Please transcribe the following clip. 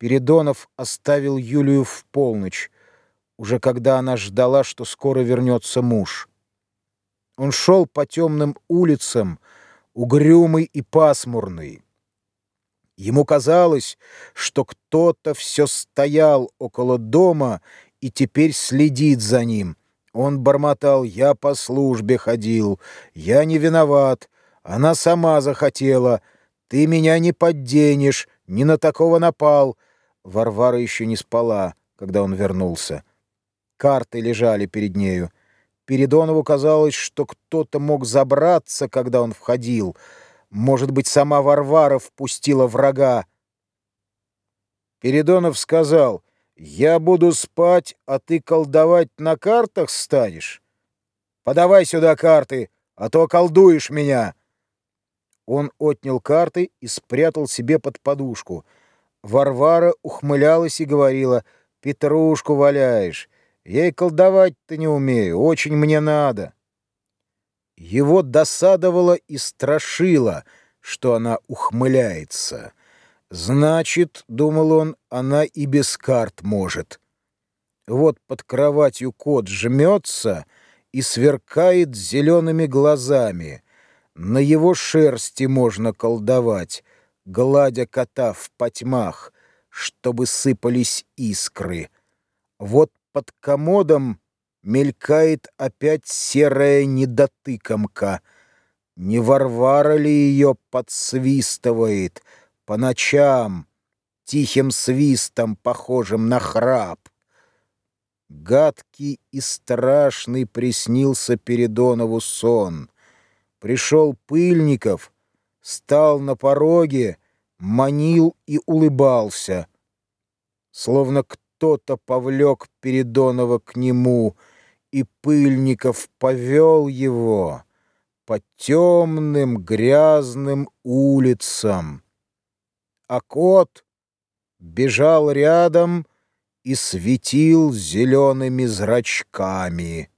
Передонов оставил Юлию в полночь, уже когда она ждала, что скоро вернется муж. Он шел по темным улицам, угрюмый и пасмурный. Ему казалось, что кто-то все стоял около дома и теперь следит за ним. Он бормотал «Я по службе ходил, я не виноват, она сама захотела, ты меня не подденешь, не на такого напал». Варвара еще не спала, когда он вернулся. Карты лежали перед нею. Передонову казалось, что кто-то мог забраться, когда он входил. Может быть, сама Варвара впустила врага. Передонов сказал, «Я буду спать, а ты колдовать на картах станешь? Подавай сюда карты, а то колдуешь меня». Он отнял карты и спрятал себе под подушку — Варвара ухмылялась и говорила, «Петрушку валяешь, я и колдовать-то не умею, очень мне надо». Его досадовало и страшило, что она ухмыляется. «Значит, — думал он, — она и без карт может». Вот под кроватью кот жмется и сверкает зелеными глазами. На его шерсти можно колдовать — гладя кота в потьмах, чтобы сыпались искры. Вот под комодом мелькает опять серая недотыкомка. Не Варвара ли ее подсвистывает по ночам, тихим свистом, похожим на храп? Гадкий и страшный приснился Передонову сон. Пришел Пыльников — стал на пороге, манил и улыбался, словно кто-то повлек Передонова к нему, и Пыльников повел его по темным грязным улицам. А кот бежал рядом и светил зелеными зрачками.